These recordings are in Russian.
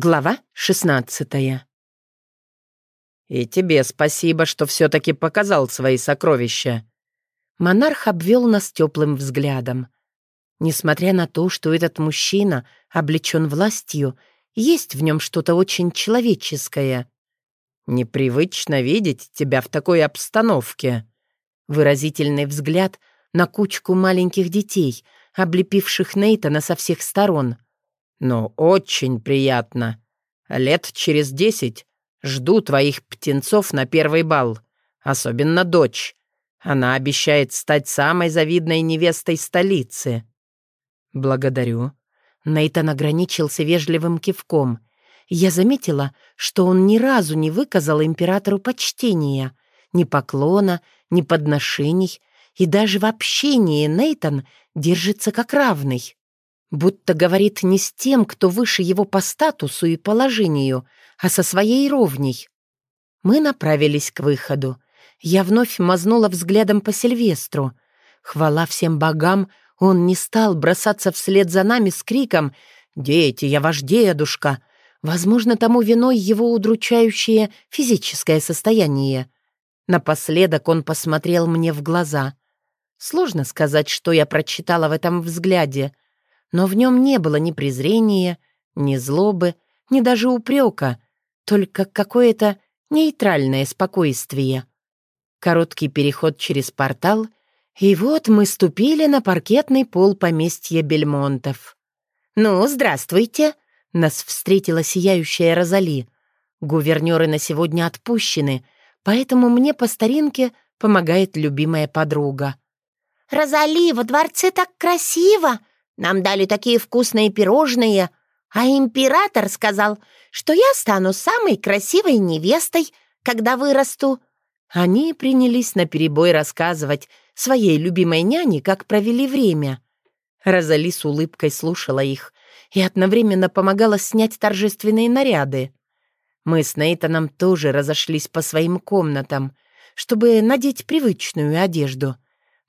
Глава шестнадцатая. «И тебе спасибо, что все-таки показал свои сокровища». Монарх обвел нас теплым взглядом. Несмотря на то, что этот мужчина облечен властью, есть в нем что-то очень человеческое. «Непривычно видеть тебя в такой обстановке». Выразительный взгляд на кучку маленьких детей, облепивших Нейтана со всех сторон — «Ну, очень приятно. Лет через десять жду твоих птенцов на первый бал, особенно дочь. Она обещает стать самой завидной невестой столицы». «Благодарю». Нейтан ограничился вежливым кивком. Я заметила, что он ни разу не выказал императору почтения, ни поклона, ни подношений, и даже в общении Нейтан держится как равный. Будто говорит не с тем, кто выше его по статусу и положению, а со своей ровней. Мы направились к выходу. Я вновь мазнула взглядом по Сильвестру. Хвала всем богам, он не стал бросаться вслед за нами с криком «Дети, я ваш дедушка!» Возможно, тому виной его удручающее физическое состояние. Напоследок он посмотрел мне в глаза. Сложно сказать, что я прочитала в этом взгляде — но в нем не было ни презрения, ни злобы, ни даже упрека, только какое-то нейтральное спокойствие. Короткий переход через портал, и вот мы ступили на паркетный пол поместья Бельмонтов. «Ну, здравствуйте!» — нас встретила сияющая Розали. Гувернеры на сегодня отпущены, поэтому мне по старинке помогает любимая подруга. «Розали, во дворце так красиво!» Нам дали такие вкусные пирожные, а император сказал, что я стану самой красивой невестой, когда вырасту». Они принялись наперебой рассказывать своей любимой няне, как провели время. Розали с улыбкой слушала их и одновременно помогала снять торжественные наряды. Мы с Нейтаном тоже разошлись по своим комнатам, чтобы надеть привычную одежду.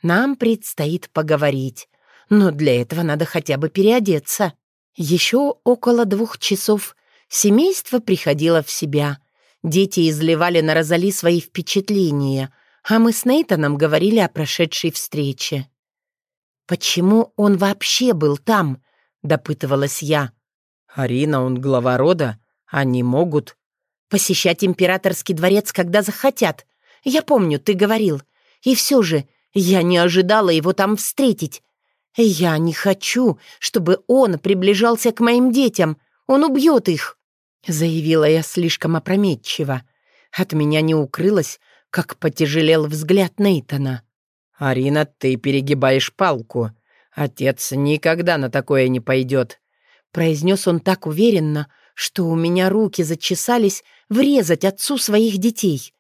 Нам предстоит поговорить но для этого надо хотя бы переодеться. Еще около двух часов семейство приходило в себя. Дети изливали на Розали свои впечатления, а мы с Нейтаном говорили о прошедшей встрече. «Почему он вообще был там?» — допытывалась я. «Арина, он глава рода. Они могут...» «Посещать императорский дворец, когда захотят. Я помню, ты говорил. И все же я не ожидала его там встретить. «Я не хочу, чтобы он приближался к моим детям. Он убьет их», — заявила я слишком опрометчиво. От меня не укрылось, как потяжелел взгляд Нейтона. «Арина, ты перегибаешь палку. Отец никогда на такое не пойдет», — произнес он так уверенно, что у меня руки зачесались врезать отцу своих детей.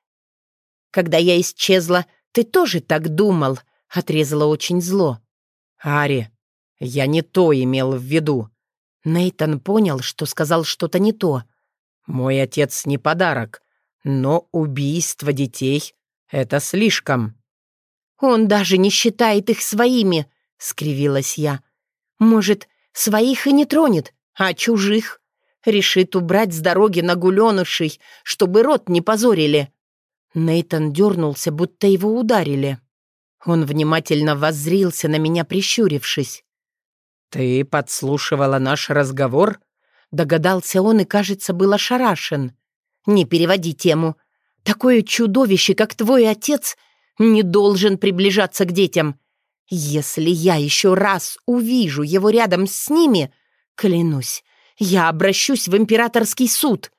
«Когда я исчезла, ты тоже так думал», — отрезала очень зло. «Ари, я не то имел в виду». Нейтан понял, что сказал что-то не то. «Мой отец не подарок, но убийство детей — это слишком». «Он даже не считает их своими», — скривилась я. «Может, своих и не тронет, а чужих? Решит убрать с дороги на гуленышей, чтобы рот не позорили». Нейтан дернулся, будто его ударили. Он внимательно воззрился на меня, прищурившись. «Ты подслушивала наш разговор?» Догадался он и, кажется, был ошарашен. «Не переводи тему. Такое чудовище, как твой отец, не должен приближаться к детям. Если я еще раз увижу его рядом с ними, клянусь, я обращусь в императорский суд».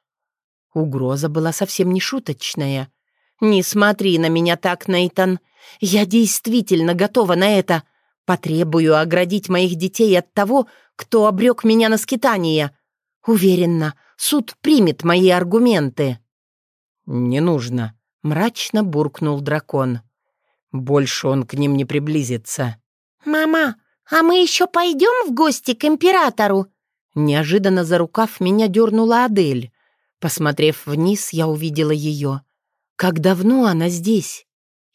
Угроза была совсем не шуточная. «Не смотри на меня так, Нейтан. Я действительно готова на это. Потребую оградить моих детей от того, кто обрек меня на скитание. Уверена, суд примет мои аргументы». «Не нужно», — мрачно буркнул дракон. «Больше он к ним не приблизится». «Мама, а мы еще пойдем в гости к императору?» Неожиданно за рукав меня дернула Адель. Посмотрев вниз, я увидела ее. Как давно она здесь?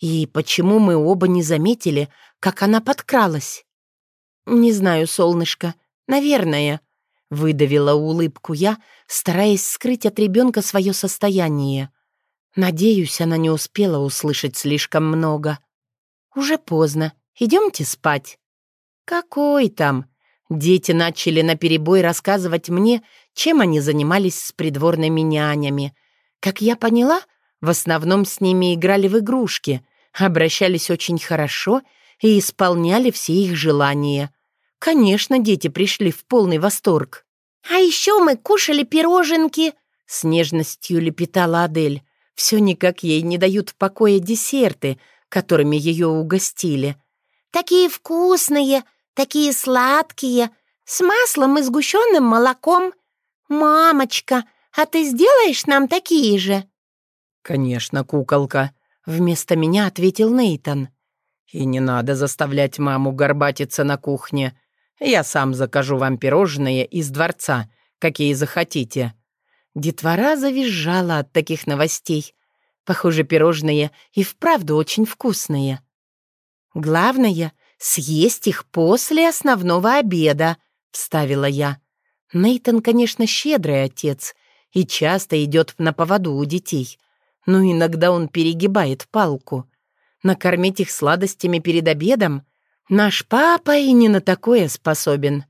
И почему мы оба не заметили, как она подкралась? Не знаю, солнышко. Наверное. Выдавила улыбку я, стараясь скрыть от ребенка свое состояние. Надеюсь, она не успела услышать слишком много. «Уже поздно. Идемте спать». «Какой там?» Дети начали наперебой рассказывать мне, чем они занимались с придворными нянями. Как я поняла, в основном с ними играли в игрушки, обращались очень хорошо и исполняли все их желания. Конечно, дети пришли в полный восторг. «А еще мы кушали пироженки», — с нежностью лепетала Адель. Все никак ей не дают покоя десерты, которыми ее угостили. «Такие вкусные, такие сладкие, с маслом и сгущенным молоком. Мамочка, а ты сделаешь нам такие же?» «Конечно, куколка», — вместо меня ответил Нейтон. «И не надо заставлять маму горбатиться на кухне. Я сам закажу вам пирожные из дворца, какие захотите». Детвора завизжала от таких новостей. Похоже, пирожные и вправду очень вкусные. Главное — съесть их после основного обеда, — вставила я. Нейтон, конечно, щедрый отец и часто идет на поводу у детей, но иногда он перегибает палку. Накормить их сладостями перед обедом наш папа и не на такое способен.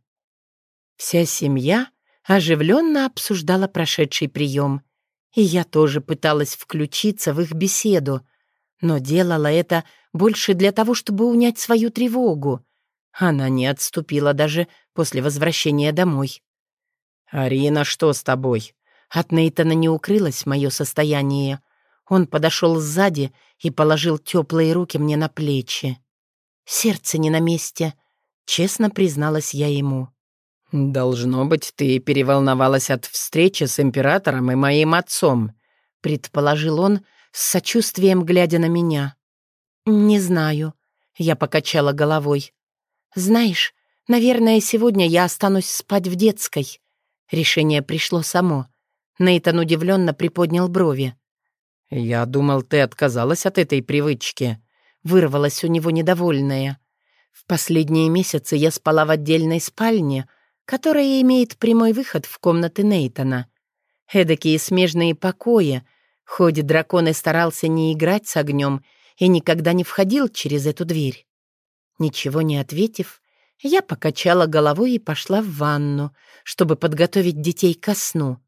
Вся семья оживленно обсуждала прошедший прием, и я тоже пыталась включиться в их беседу, но делала это больше для того, чтобы унять свою тревогу. Она не отступила даже после возвращения домой. «Арина, что с тобой?» От Нейтана не укрылось мое состояние. Он подошел сзади и положил теплые руки мне на плечи. Сердце не на месте, честно призналась я ему. «Должно быть, ты переволновалась от встречи с императором и моим отцом», предположил он, с сочувствием глядя на меня. «Не знаю», — я покачала головой. «Знаешь, наверное, сегодня я останусь спать в детской». Решение пришло само. Нейтан удивленно приподнял брови. «Я думал, ты отказалась от этой привычки», — вырвалась у него недовольная. «В последние месяцы я спала в отдельной спальне, которая имеет прямой выход в комнаты Нейтона. Эдакие смежные покои, хоть дракон и старался не играть с огнем и никогда не входил через эту дверь. Ничего не ответив, я покачала головой и пошла в ванну, чтобы подготовить детей ко сну.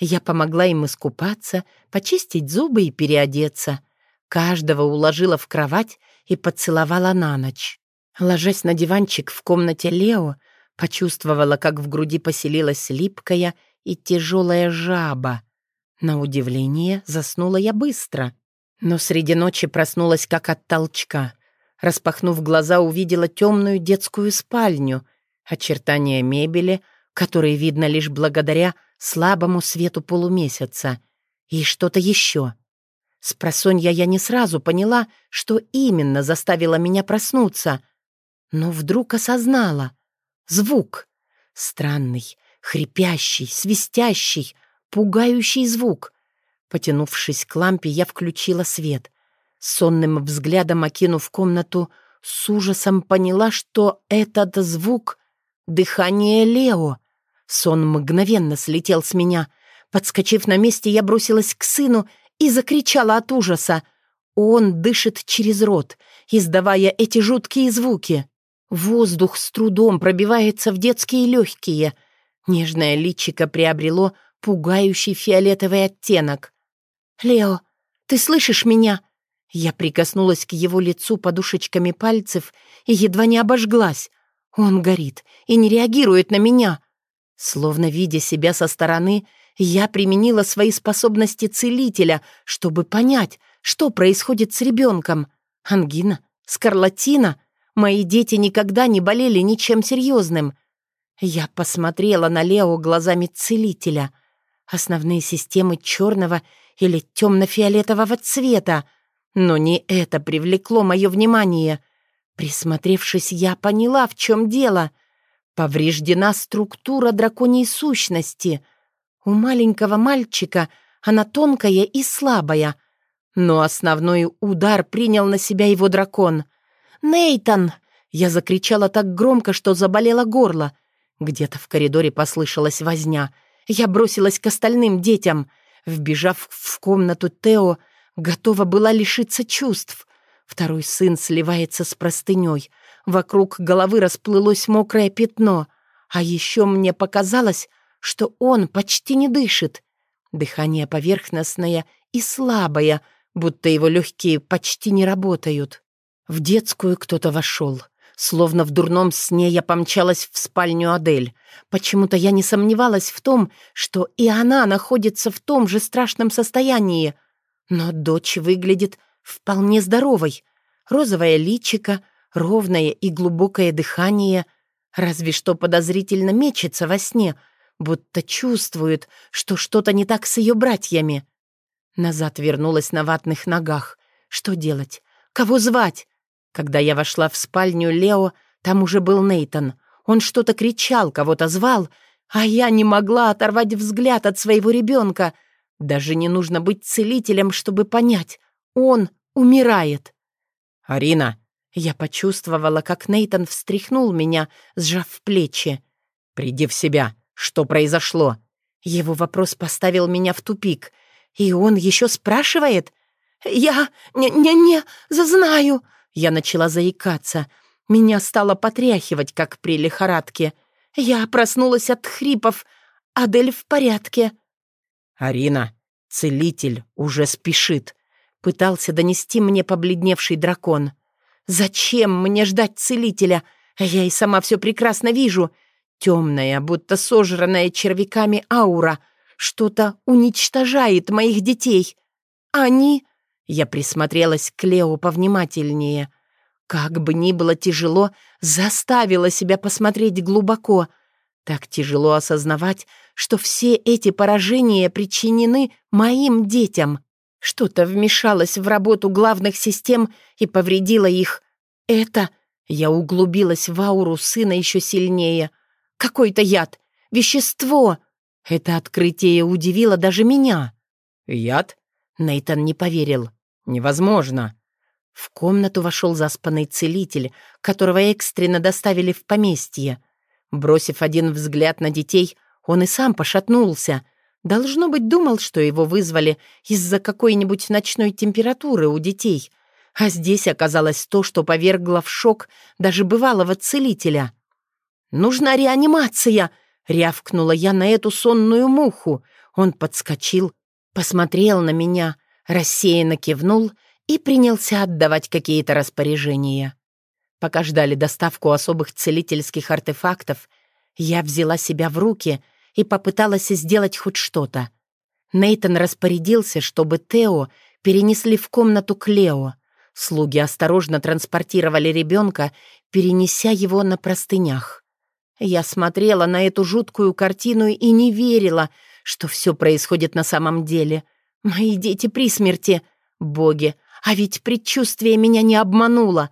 Я помогла им искупаться, почистить зубы и переодеться. Каждого уложила в кровать и поцеловала на ночь. Ложась на диванчик в комнате Лео, Почувствовала, как в груди поселилась липкая и тяжелая жаба. На удивление заснула я быстро, но среди ночи проснулась как от толчка. Распахнув глаза, увидела темную детскую спальню, очертания мебели, которые видно лишь благодаря слабому свету полумесяца, и что-то еще. Спросонья я не сразу поняла, что именно заставило меня проснуться, но вдруг осознала — Звук. Странный, хрипящий, свистящий, пугающий звук. Потянувшись к лампе, я включила свет. Сонным взглядом окинув комнату, с ужасом поняла, что этот звук — дыхание Лео. Сон мгновенно слетел с меня. Подскочив на месте, я бросилась к сыну и закричала от ужаса. Он дышит через рот, издавая эти жуткие звуки. Воздух с трудом пробивается в детские легкие. Нежное личико приобрело пугающий фиолетовый оттенок. «Лео, ты слышишь меня?» Я прикоснулась к его лицу подушечками пальцев и едва не обожглась. Он горит и не реагирует на меня. Словно видя себя со стороны, я применила свои способности целителя, чтобы понять, что происходит с ребенком. Ангина? Скарлатина? Мои дети никогда не болели ничем серьезным. Я посмотрела на Лео глазами целителя. Основные системы черного или темно-фиолетового цвета. Но не это привлекло мое внимание. Присмотревшись, я поняла, в чем дело. Повреждена структура драконьей сущности. У маленького мальчика она тонкая и слабая. Но основной удар принял на себя его дракон — «Нейтан!» Я закричала так громко, что заболело горло. Где-то в коридоре послышалась возня. Я бросилась к остальным детям. Вбежав в комнату Тео, готова была лишиться чувств. Второй сын сливается с простыней. Вокруг головы расплылось мокрое пятно. А еще мне показалось, что он почти не дышит. Дыхание поверхностное и слабое, будто его легкие почти не работают. В детскую кто-то вошел. Словно в дурном сне я помчалась в спальню Адель. Почему-то я не сомневалась в том, что и она находится в том же страшном состоянии. Но дочь выглядит вполне здоровой. Розовое личико, ровное и глубокое дыхание, разве что подозрительно мечется во сне, будто чувствует, что что-то не так с ее братьями. Назад вернулась на ватных ногах. Что делать? Кого звать? Когда я вошла в спальню Лео, там уже был Нейтон. Он что-то кричал, кого-то звал, а я не могла оторвать взгляд от своего ребенка. Даже не нужно быть целителем, чтобы понять. Он умирает. «Арина!» Я почувствовала, как Нейтон встряхнул меня, сжав плечи. «Приди в себя. Что произошло?» Его вопрос поставил меня в тупик. И он еще спрашивает? «Я не-не-не знаю!» Я начала заикаться. Меня стало потряхивать, как при лихорадке. Я проснулась от хрипов. Адель в порядке. «Арина, целитель уже спешит», — пытался донести мне побледневший дракон. «Зачем мне ждать целителя? Я и сама все прекрасно вижу. Темная, будто сожранная червяками аура. Что-то уничтожает моих детей. Они я присмотрелась к Лео повнимательнее. Как бы ни было тяжело, заставила себя посмотреть глубоко. Так тяжело осознавать, что все эти поражения причинены моим детям. Что-то вмешалось в работу главных систем и повредило их. Это... Я углубилась в ауру сына еще сильнее. Какой-то яд, вещество. Это открытие удивило даже меня. «Яд?» Нейтан не поверил. «Невозможно!» В комнату вошел заспанный целитель, которого экстренно доставили в поместье. Бросив один взгляд на детей, он и сам пошатнулся. Должно быть, думал, что его вызвали из-за какой-нибудь ночной температуры у детей. А здесь оказалось то, что повергло в шок даже бывалого целителя. «Нужна реанимация!» — рявкнула я на эту сонную муху. Он подскочил, посмотрел на меня — рассеянно кивнул и принялся отдавать какие-то распоряжения. Пока ждали доставку особых целительских артефактов, я взяла себя в руки и попыталась сделать хоть что-то. Нейтон распорядился, чтобы Тео перенесли в комнату к Лео. Слуги осторожно транспортировали ребенка, перенеся его на простынях. Я смотрела на эту жуткую картину и не верила, что все происходит на самом деле — Мои дети при смерти. Боги, а ведь предчувствие меня не обмануло.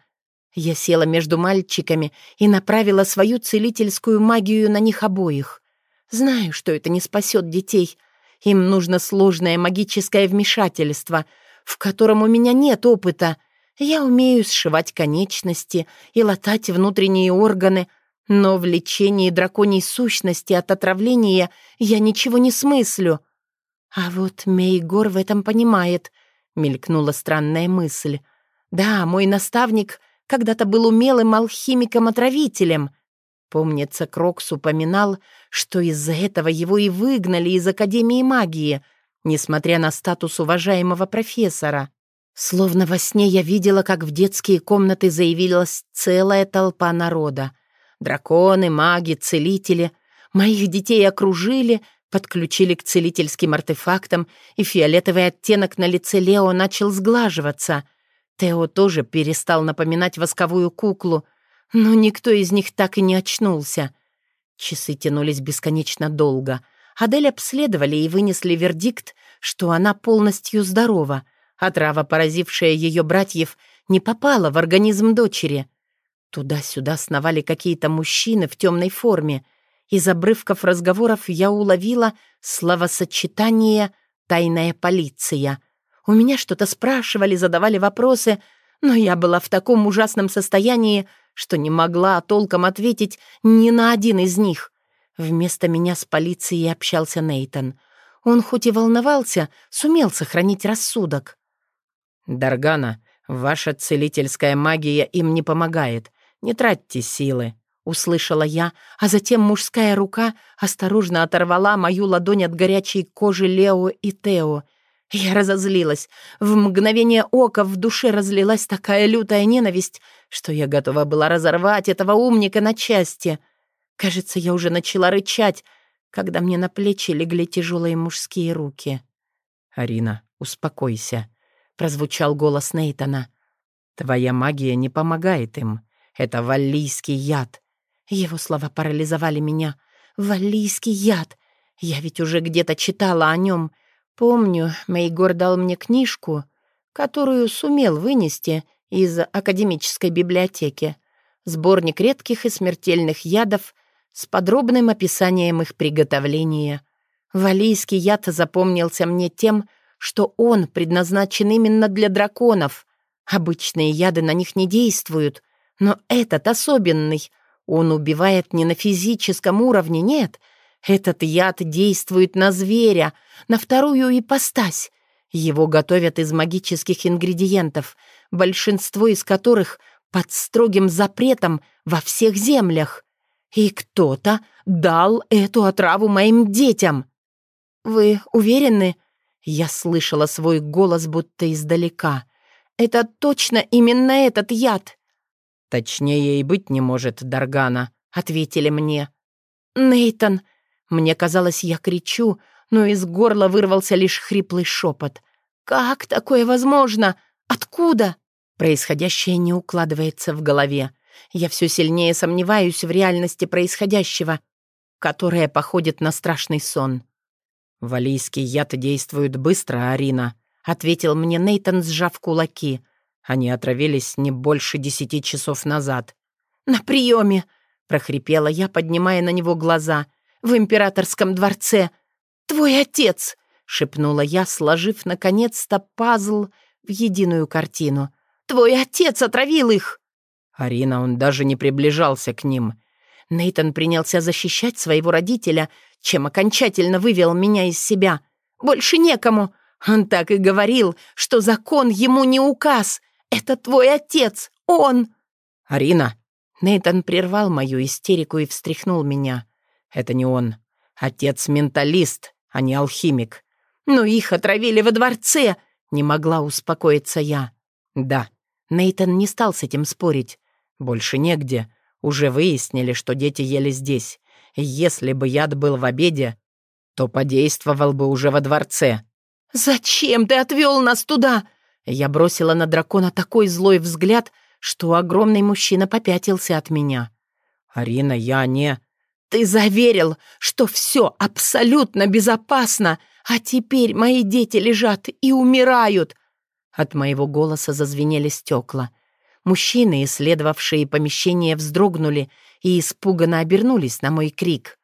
Я села между мальчиками и направила свою целительскую магию на них обоих. Знаю, что это не спасет детей. Им нужно сложное магическое вмешательство, в котором у меня нет опыта. Я умею сшивать конечности и латать внутренние органы, но в лечении драконьей сущности от отравления я ничего не смыслю. «А вот Мейгор в этом понимает», — мелькнула странная мысль. «Да, мой наставник когда-то был умелым алхимиком-отравителем. Помнится, Крокс упоминал, что из-за этого его и выгнали из Академии магии, несмотря на статус уважаемого профессора. Словно во сне я видела, как в детские комнаты заявилась целая толпа народа. Драконы, маги, целители. Моих детей окружили — Подключили к целительским артефактам, и фиолетовый оттенок на лице Лео начал сглаживаться. Тео тоже перестал напоминать восковую куклу, но никто из них так и не очнулся. Часы тянулись бесконечно долго. Адель обследовали и вынесли вердикт, что она полностью здорова, а трава, поразившая ее братьев, не попала в организм дочери. Туда-сюда сновали какие-то мужчины в темной форме — из обрывков разговоров я уловила словосочетание «тайная полиция». У меня что-то спрашивали, задавали вопросы, но я была в таком ужасном состоянии, что не могла толком ответить ни на один из них. Вместо меня с полицией общался Нейтон. Он хоть и волновался, сумел сохранить рассудок. «Даргана, ваша целительская магия им не помогает. Не тратьте силы», — услышала я, а затем мужская рука осторожно оторвала мою ладонь от горячей кожи Лео и Тео. Я разозлилась. В мгновение ока в душе разлилась такая лютая ненависть, что я готова была разорвать этого умника на части. Кажется, я уже начала рычать, когда мне на плечи легли тяжелые мужские руки. «Арина, успокойся», — прозвучал голос Нейтона. «Твоя магия не помогает им. Это валлийский яд». Его слова парализовали меня. «Валлийский яд! Я ведь уже где-то читала о нем. Помню, Мейгор дал мне книжку, которую сумел вынести из академической библиотеки. Сборник редких и смертельных ядов с подробным описанием их приготовления. Валийский яд запомнился мне тем, что он предназначен именно для драконов. Обычные яды на них не действуют, но этот особенный. Он убивает не на физическом уровне, нет. Этот яд действует на зверя, на вторую ипостась. Его готовят из магических ингредиентов, большинство из которых под строгим запретом во всех землях. И кто-то дал эту отраву моим детям. Вы уверены? Я слышала свой голос будто издалека. Это точно именно этот яд. Точнее и быть не может, Даргана, ответили мне. Нейтон, мне казалось, я кричу, но из горла вырвался лишь хриплый шепот. «Как такое возможно? Откуда?» Происходящее не укладывается в голове. Я все сильнее сомневаюсь в реальности происходящего, которое походит на страшный сон. «Валийский яд действует быстро, Арина», — ответил мне Нейтон, сжав кулаки. «Они отравились не больше десяти часов назад». «На приеме!» — прохрипела я, поднимая на него глаза. «В императорском дворце! Твой отец!» — шепнула я, сложив, наконец-то, пазл в единую картину. «Твой отец отравил их!» Арина, он даже не приближался к ним. Нейтон принялся защищать своего родителя, чем окончательно вывел меня из себя. «Больше некому!» Он так и говорил, что закон ему не указ. «Это твой отец! Он!» «Арина!» Нейтан прервал мою истерику и встряхнул меня. «Это не он. Отец-менталист, а не алхимик». «Но их отравили во дворце!» Не могла успокоиться я. «Да». Нейтан не стал с этим спорить. Больше негде. Уже выяснили, что дети ели здесь. Если бы яд был в обеде, то подействовал бы уже во дворце. «Зачем ты отвел нас туда?» Я бросила на дракона такой злой взгляд, что огромный мужчина попятился от меня. «Арина, я не...» «Ты заверил, что все абсолютно безопасно, а теперь мои дети лежат и умирают!» От моего голоса зазвенели стекла. Мужчины, исследовавшие помещение, вздрогнули и испуганно обернулись на мой крик.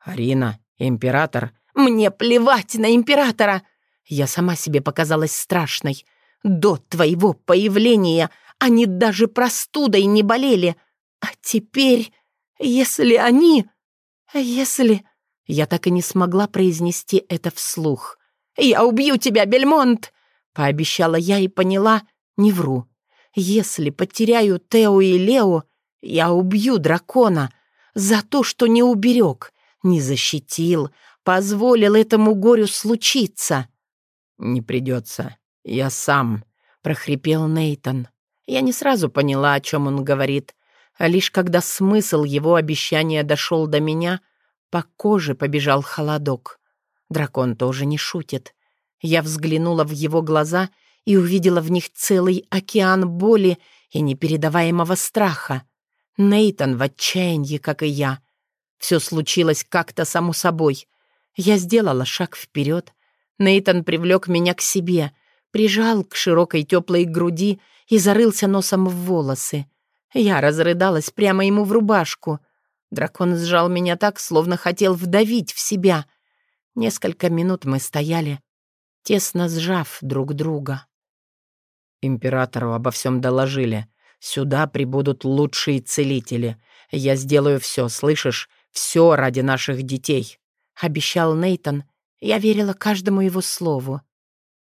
«Арина, император...» «Мне плевать на императора!» Я сама себе показалась страшной. До твоего появления они даже простудой не болели. А теперь, если они... Если... Я так и не смогла произнести это вслух. «Я убью тебя, Бельмонт!» Пообещала я и поняла, не вру. Если потеряю Тео и Лео, я убью дракона за то, что не уберег, не защитил, позволил этому горю случиться. «Не придется. Я сам», — прохрипел Нейтон. Я не сразу поняла, о чем он говорит, а лишь когда смысл его обещания дошел до меня, по коже побежал холодок. Дракон тоже не шутит. Я взглянула в его глаза — и увидела в них целый океан боли и непередаваемого страха. Нейтан в отчаянии, как и я. Все случилось как-то само собой. Я сделала шаг вперед. Нейтан привлек меня к себе, прижал к широкой теплой груди и зарылся носом в волосы. Я разрыдалась прямо ему в рубашку. Дракон сжал меня так, словно хотел вдавить в себя. Несколько минут мы стояли, тесно сжав друг друга. Императору обо всем доложили. Сюда прибудут лучшие целители. Я сделаю все, слышишь? Все ради наших детей», — обещал Нейтон. Я верила каждому его слову.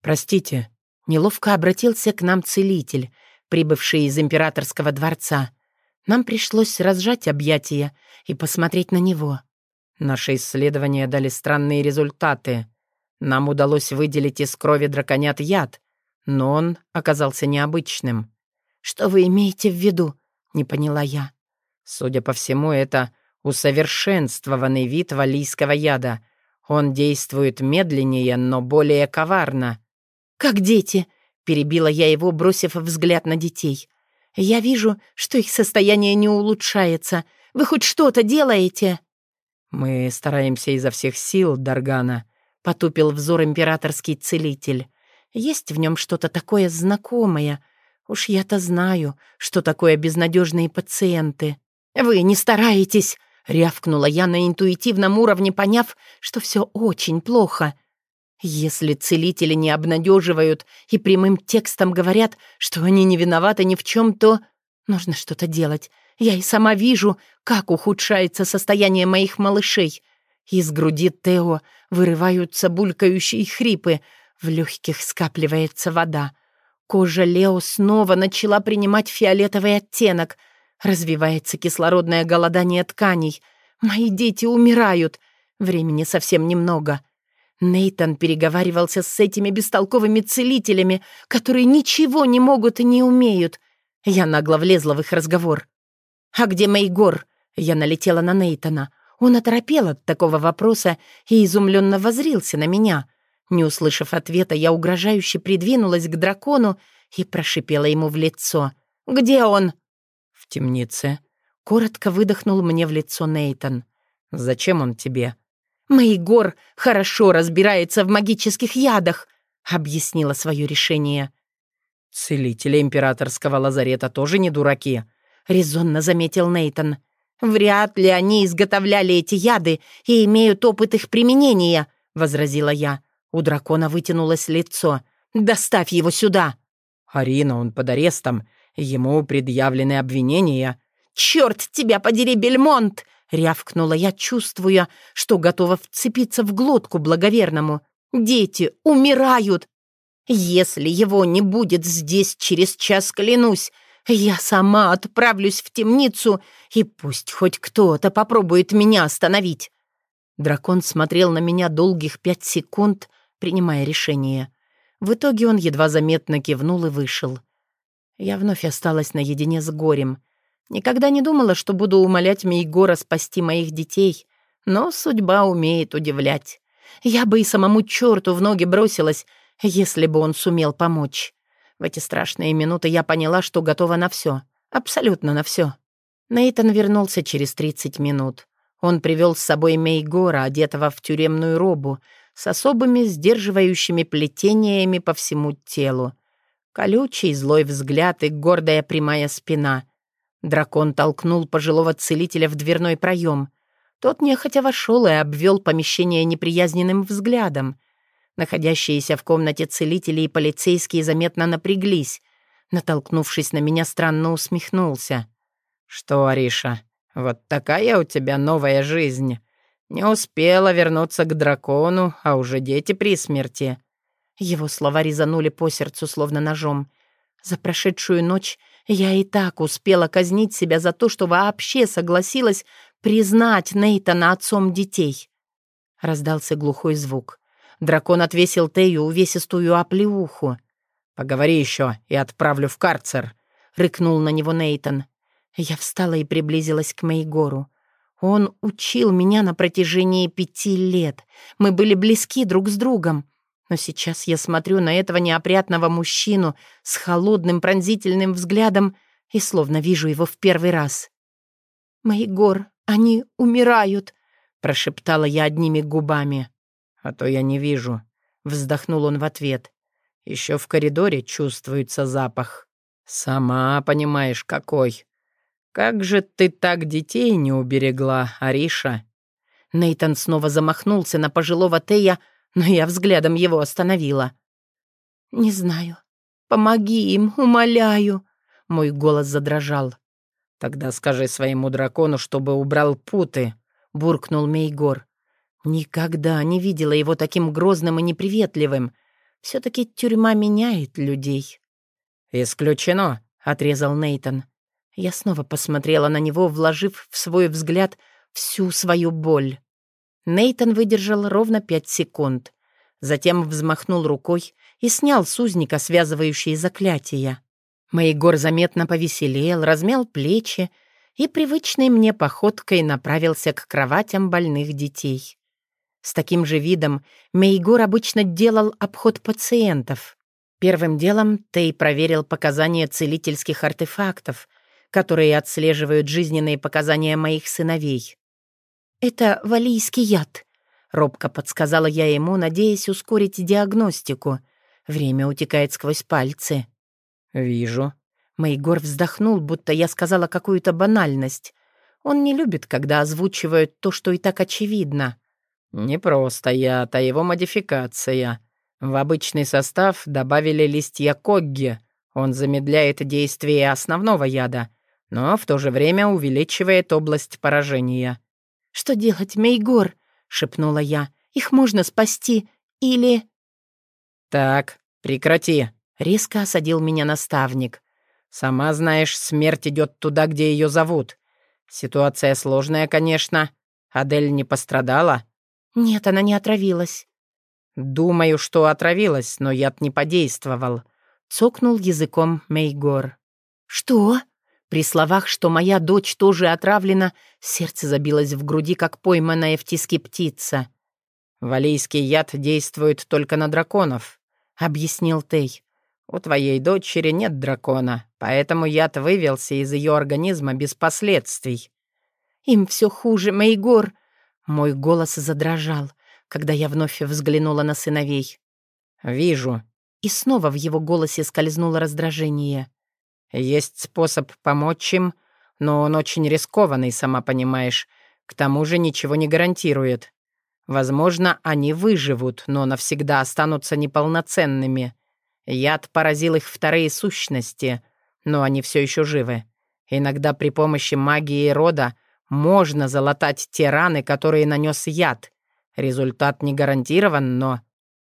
«Простите», — неловко обратился к нам целитель, прибывший из императорского дворца. Нам пришлось разжать объятия и посмотреть на него. «Наши исследования дали странные результаты. Нам удалось выделить из крови драконят яд, но он оказался необычным». «Что вы имеете в виду?» — не поняла я. «Судя по всему, это усовершенствованный вид валийского яда. Он действует медленнее, но более коварно». «Как дети!» — перебила я его, бросив взгляд на детей. «Я вижу, что их состояние не улучшается. Вы хоть что-то делаете?» «Мы стараемся изо всех сил, Даргана», — потупил взор императорский целитель. «Есть в нем что-то такое знакомое. Уж я-то знаю, что такое безнадежные пациенты. Вы не стараетесь!» — рявкнула я на интуитивном уровне, поняв, что все очень плохо. Если целители не обнадеживают и прямым текстом говорят, что они не виноваты ни в чем, то нужно что-то делать. Я и сама вижу, как ухудшается состояние моих малышей. Из груди Тео вырываются булькающие хрипы, в легких скапливается вода. Кожа Лео снова начала принимать фиолетовый оттенок. Развивается кислородное голодание тканей. Мои дети умирают. Времени совсем немного. Нейтан переговаривался с этими бестолковыми целителями, которые ничего не могут и не умеют. Я нагло влезла в их разговор. «А где Мейгор?» Я налетела на Нейтана. Он оторопел от такого вопроса и изумленно возрился на меня. Не услышав ответа, я угрожающе придвинулась к дракону и прошипела ему в лицо. «Где он?» «В темнице», — коротко выдохнул мне в лицо Нейтан. «Зачем он тебе?» «Мейгор хорошо разбирается в магических ядах», — объяснила свое решение. «Целители императорского лазарета тоже не дураки», — резонно заметил Нейтон. «Вряд ли они изготовляли эти яды и имеют опыт их применения», — возразила я. У дракона вытянулось лицо. «Доставь его сюда!» «Арина, он под арестом. Ему предъявлены обвинения». «Черт тебя подери, Бельмонт!» — рявкнула я, чувствуя, что готова вцепиться в глотку благоверному. «Дети умирают! Если его не будет здесь через час, клянусь, я сама отправлюсь в темницу, и пусть хоть кто-то попробует меня остановить». Дракон смотрел на меня долгих пять секунд, принимая решение. В итоге он едва заметно кивнул и вышел. Я вновь осталась наедине с горем. Никогда не думала, что буду умолять Мейгора спасти моих детей, но судьба умеет удивлять. Я бы и самому черту в ноги бросилась, если бы он сумел помочь. В эти страшные минуты я поняла, что готова на все, абсолютно на все. Нейтан вернулся через 30 минут. Он привел с собой Мейгора, одетого в тюремную робу, с особыми сдерживающими плетениями по всему телу. Колючий злой взгляд и гордая прямая спина. Дракон толкнул пожилого целителя в дверной проем. Тот нехотя вошел и обвел помещение неприязненным взглядом. Находящиеся в комнате целители и полицейские заметно напряглись. Натолкнувшись на меня, странно усмехнулся. «Что, Ариша, вот такая у тебя новая жизнь. Не успела вернуться к дракону, а уже дети при смерти». Его слова резанули по сердцу, словно ножом. За прошедшую ночь я и так успела казнить себя за то, что вообще согласилась признать Нейтана отцом детей. Раздался глухой звук. Дракон отвесил Тею увесистую оплеуху. «Поговори еще и отправлю в карцер», — рыкнул на него Нейтан. Я встала и приблизилась к Мейгору. Он учил меня на протяжении пяти лет. Мы были близки друг с другом. Но сейчас я смотрю на этого неопрятного мужчину с холодным пронзительным взглядом и словно вижу его в первый раз. «Мейгор, они умирают», — прошептала я одними губами. «А то я не вижу», — вздохнул он в ответ. «Еще в коридоре чувствуется запах. Сама понимаешь, какой. «Как же ты так детей не уберегла, Ариша?» Нейтан снова замахнулся на пожилого Тея, но я взглядом его остановила. «Не знаю. Помоги им, умоляю!» Мой голос задрожал. «Тогда скажи своему дракону, чтобы убрал путы», — буркнул Мейгор. Никогда не видела его таким грозным и неприветливым. Все-таки тюрьма меняет людей. «Исключено», — отрезал Нейтон. Я снова посмотрела на него, вложив в свой взгляд всю свою боль. Нейтон выдержал ровно пять секунд. Затем взмахнул рукой и снял с узника связывающие заклятия. Моегор заметно повеселел, размял плечи и привычной мне походкой направился к кроватям больных детей. С таким же видом Мейгор обычно делал обход пациентов. Первым делом Тей проверил показания целительских артефактов, которые отслеживают жизненные показания моих сыновей. «Это валийский яд», — робко подсказала я ему, надеясь ускорить диагностику. Время утекает сквозь пальцы. «Вижу». Мейгор вздохнул, будто я сказала какую-то банальность. Он не любит, когда озвучивают то, что и так очевидно. «Не просто яд, а его модификация. В обычный состав добавили листья когги. Он замедляет действие основного яда, но в то же время увеличивает область поражения». «Что делать, Мейгор?» — шепнула я. «Их можно спасти. Или...» «Так, прекрати», — резко осадил меня наставник. «Сама знаешь, смерть идет туда, где ее зовут. Ситуация сложная, конечно. Адель не пострадала?» «Нет, она не отравилась». «Думаю, что отравилась, но яд не подействовал», — цокнул языком Мейгор. «Что?» При словах, что моя дочь тоже отравлена, сердце забилось в груди, как пойманная в тиске птица. «Валийский яд действует только на драконов», — объяснил Тей. «У твоей дочери нет дракона, поэтому яд вывелся из ее организма без последствий». «Им все хуже, Мейгор!» Мой голос задрожал, когда я вновь взглянула на сыновей. «Вижу». И снова в его голосе скользнуло раздражение. «Есть способ помочь им, но он очень рискованный, сама понимаешь. К тому же ничего не гарантирует. Возможно, они выживут, но навсегда останутся неполноценными. Яд поразил их вторые сущности, но они все еще живы. Иногда при помощи магии рода можно залатать те раны, которые нанес яд. Результат не гарантирован, но...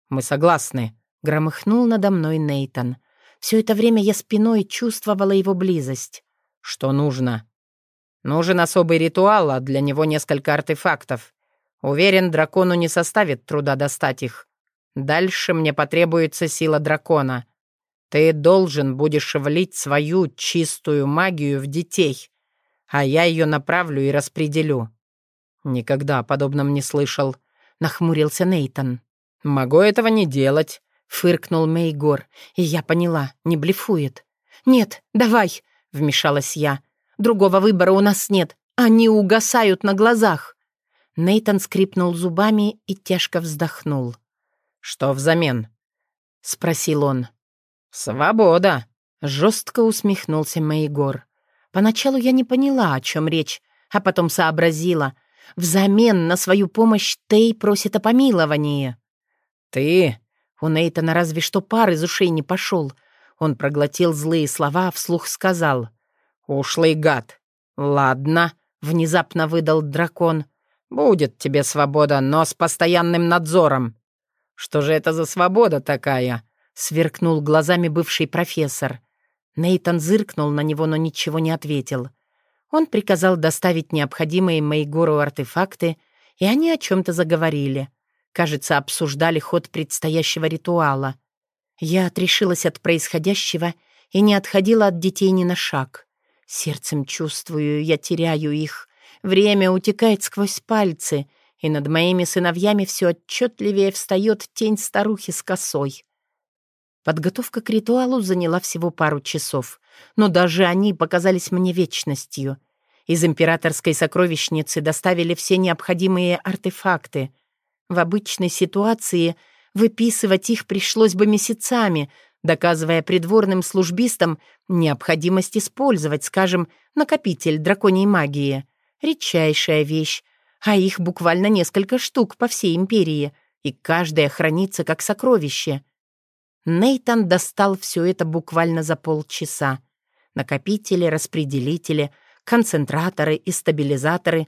Мы согласны. Громыхнул надо мной Нейтон. Все это время я спиной чувствовала его близость. Что нужно? Нужен особый ритуал, а для него несколько артефактов. Уверен, дракону не составит труда достать их. Дальше мне потребуется сила дракона. Ты должен будешь влить свою чистую магию в детей а я ее направлю и распределю». «Никогда о подобном не слышал», — нахмурился Нейтон. «Могу этого не делать», — фыркнул Мейгор, и я поняла, не блефует. «Нет, давай», — вмешалась я. «Другого выбора у нас нет. Они угасают на глазах». Нейтон скрипнул зубами и тяжко вздохнул. «Что взамен?» — спросил он. «Свобода», — жестко усмехнулся Мейгор. Поначалу я не поняла, о чем речь, а потом сообразила. Взамен на свою помощь Тей просит о помиловании. «Ты?» У Нейтана разве что пар из ушей не пошел. Он проглотил злые слова, вслух сказал. «Ушлый гад. Ладно», — внезапно выдал дракон. «Будет тебе свобода, но с постоянным надзором». «Что же это за свобода такая?» — сверкнул глазами бывший профессор. Нейтан зыркнул на него, но ничего не ответил. Он приказал доставить необходимые Мейгору артефакты, и они о чем-то заговорили. Кажется, обсуждали ход предстоящего ритуала. Я отрешилась от происходящего и не отходила от детей ни на шаг. Сердцем чувствую, я теряю их. Время утекает сквозь пальцы, и над моими сыновьями все отчетливее встает тень старухи с косой. Подготовка к ритуалу заняла всего пару часов, но даже они показались мне вечностью. Из императорской сокровищницы доставили все необходимые артефакты. В обычной ситуации выписывать их пришлось бы месяцами, доказывая придворным службистам необходимость использовать, скажем, накопитель драконьей магии. Редчайшая вещь, а их буквально несколько штук по всей империи, и каждая хранится как сокровище — Нейтан достал все это буквально за полчаса. Накопители, распределители, концентраторы и стабилизаторы.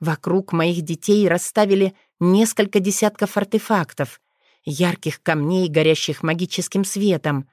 Вокруг моих детей расставили несколько десятков артефактов, ярких камней, горящих магическим светом.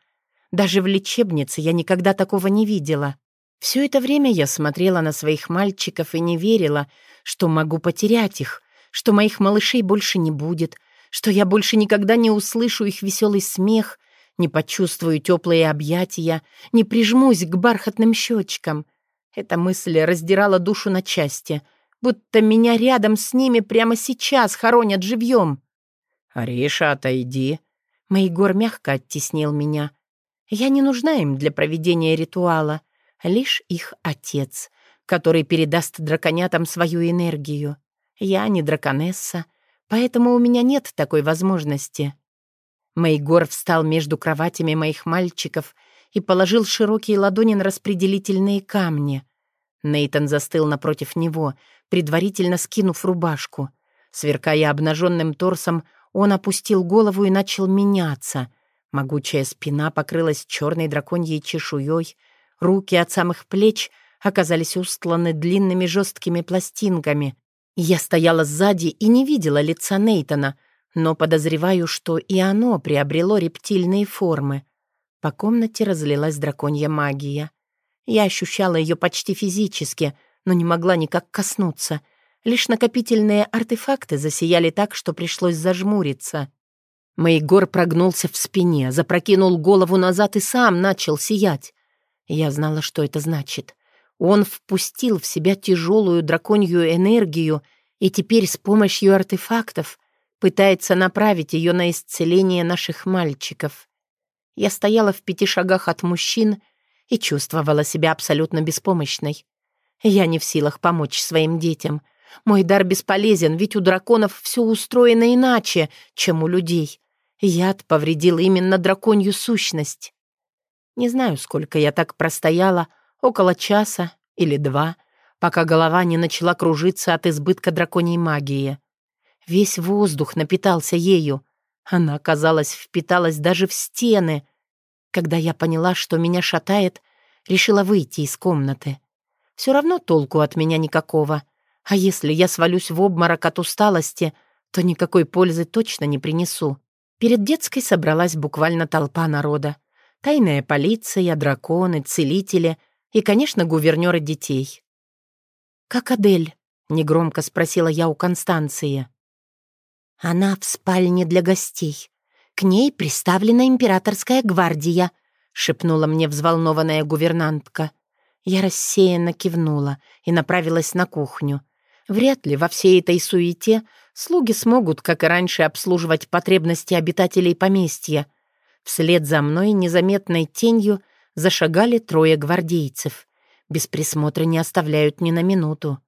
Даже в лечебнице я никогда такого не видела. Все это время я смотрела на своих мальчиков и не верила, что могу потерять их, что моих малышей больше не будет, что я больше никогда не услышу их веселый смех, не почувствую теплые объятия, не прижмусь к бархатным щечкам. Эта мысль раздирала душу на части, будто меня рядом с ними прямо сейчас хоронят живьем. «Ариша, отойди!» Моигор мягко оттеснил меня. Я не нужна им для проведения ритуала, лишь их отец, который передаст драконятам свою энергию. Я не драконесса, поэтому у меня нет такой возможности. Мейгор встал между кроватями моих мальчиков и положил широкие ладони на распределительные камни. Нейтон застыл напротив него, предварительно скинув рубашку. Сверкая обнаженным торсом, он опустил голову и начал меняться. Могучая спина покрылась черной драконьей чешуей, руки от самых плеч оказались устланы длинными жесткими пластинками. Я стояла сзади и не видела лица Нейтона, но подозреваю, что и оно приобрело рептильные формы. По комнате разлилась драконья магия. Я ощущала ее почти физически, но не могла никак коснуться. Лишь накопительные артефакты засияли так, что пришлось зажмуриться. Моигор прогнулся в спине, запрокинул голову назад и сам начал сиять. Я знала, что это значит. Он впустил в себя тяжелую драконью энергию и теперь с помощью артефактов пытается направить ее на исцеление наших мальчиков. Я стояла в пяти шагах от мужчин и чувствовала себя абсолютно беспомощной. Я не в силах помочь своим детям. Мой дар бесполезен, ведь у драконов все устроено иначе, чем у людей. Яд повредил именно драконью сущность. Не знаю, сколько я так простояла, около часа или два, пока голова не начала кружиться от избытка драконьей магии. Весь воздух напитался ею. Она, казалось, впиталась даже в стены. Когда я поняла, что меня шатает, решила выйти из комнаты. Все равно толку от меня никакого. А если я свалюсь в обморок от усталости, то никакой пользы точно не принесу. Перед детской собралась буквально толпа народа. Тайная полиция, драконы, целители и, конечно, гувернеры детей. «Как Адель?» — негромко спросила я у Констанции. Она в спальне для гостей. К ней приставлена императорская гвардия», — шепнула мне взволнованная гувернантка. Я рассеянно кивнула и направилась на кухню. Вряд ли во всей этой суете слуги смогут, как и раньше, обслуживать потребности обитателей поместья. Вслед за мной незаметной тенью зашагали трое гвардейцев. Без присмотра не оставляют ни на минуту.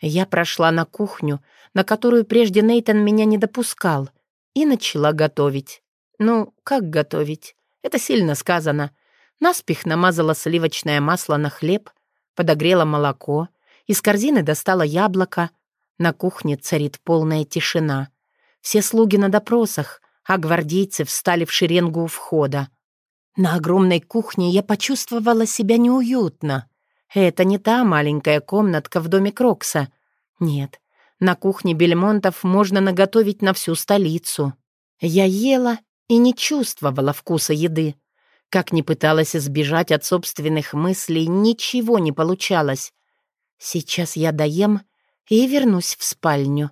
Я прошла на кухню, на которую прежде Нейтон меня не допускал, и начала готовить. Ну, как готовить? Это сильно сказано. Наспех намазала сливочное масло на хлеб, подогрела молоко, из корзины достала яблоко. На кухне царит полная тишина. Все слуги на допросах, а гвардейцы встали в шеренгу у входа. На огромной кухне я почувствовала себя неуютно. Это не та маленькая комнатка в доме Крокса. Нет, на кухне Бельмонтов можно наготовить на всю столицу. Я ела и не чувствовала вкуса еды. Как ни пыталась избежать от собственных мыслей, ничего не получалось. Сейчас я доем и вернусь в спальню.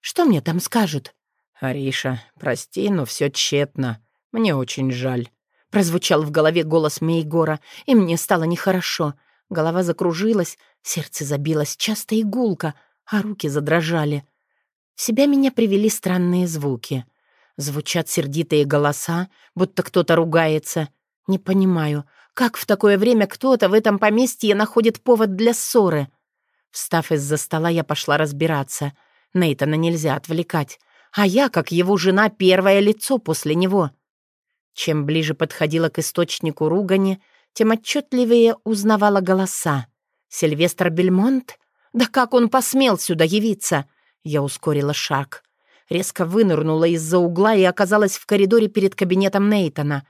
Что мне там скажут? «Ариша, прости, но все тщетно. Мне очень жаль». Прозвучал в голове голос Мейгора, и мне стало нехорошо — Голова закружилась, сердце забилось часто и гулко, а руки задрожали. В себя меня привели странные звуки. Звучат сердитые голоса, будто кто-то ругается. Не понимаю, как в такое время кто-то в этом поместье находит повод для ссоры? Встав из-за стола, я пошла разбираться. Нейтана нельзя отвлекать. А я, как его жена, первое лицо после него. Чем ближе подходила к источнику ругани, тем отчетливее узнавала голоса. «Сильвестр Бельмонт? Да как он посмел сюда явиться?» Я ускорила шаг. Резко вынырнула из-за угла и оказалась в коридоре перед кабинетом Нейтона.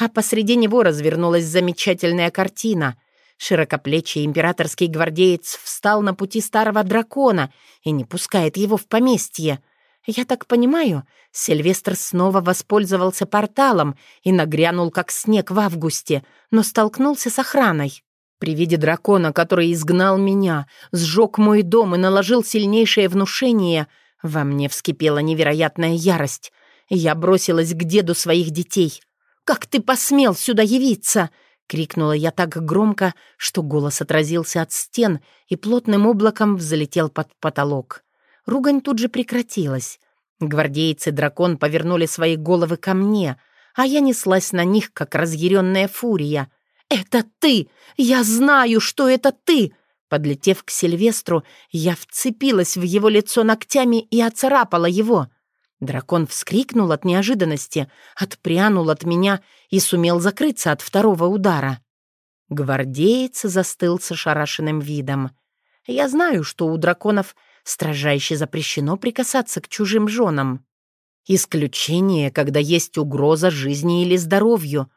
А посреди него развернулась замечательная картина. Широкоплечий императорский гвардеец встал на пути старого дракона и не пускает его в поместье. Я так понимаю, Сильвестр снова воспользовался порталом и нагрянул как снег в августе, но столкнулся с охраной. При виде дракона, который изгнал меня, сжег мой дом и наложил сильнейшее внушение, во мне вскипела невероятная ярость. Я бросилась к деду своих детей. «Как ты посмел сюда явиться?» — крикнула я так громко, что голос отразился от стен и плотным облаком взлетел под потолок. Ругань тут же прекратилась. Гвардейцы дракон повернули свои головы ко мне, а я неслась на них, как разъяренная фурия. «Это ты! Я знаю, что это ты!» Подлетев к Сильвестру, я вцепилась в его лицо ногтями и оцарапала его. Дракон вскрикнул от неожиданности, отпрянул от меня и сумел закрыться от второго удара. Гвардеец застыл с ошарашенным видом. Я знаю, что у драконов строжайше запрещено прикасаться к чужим женам. Исключение, когда есть угроза жизни или здоровью.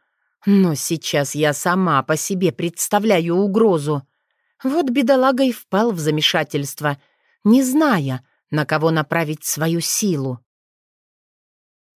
Но сейчас я сама по себе представляю угрозу. Вот бедолага и впал в замешательство, не зная, на кого направить свою силу.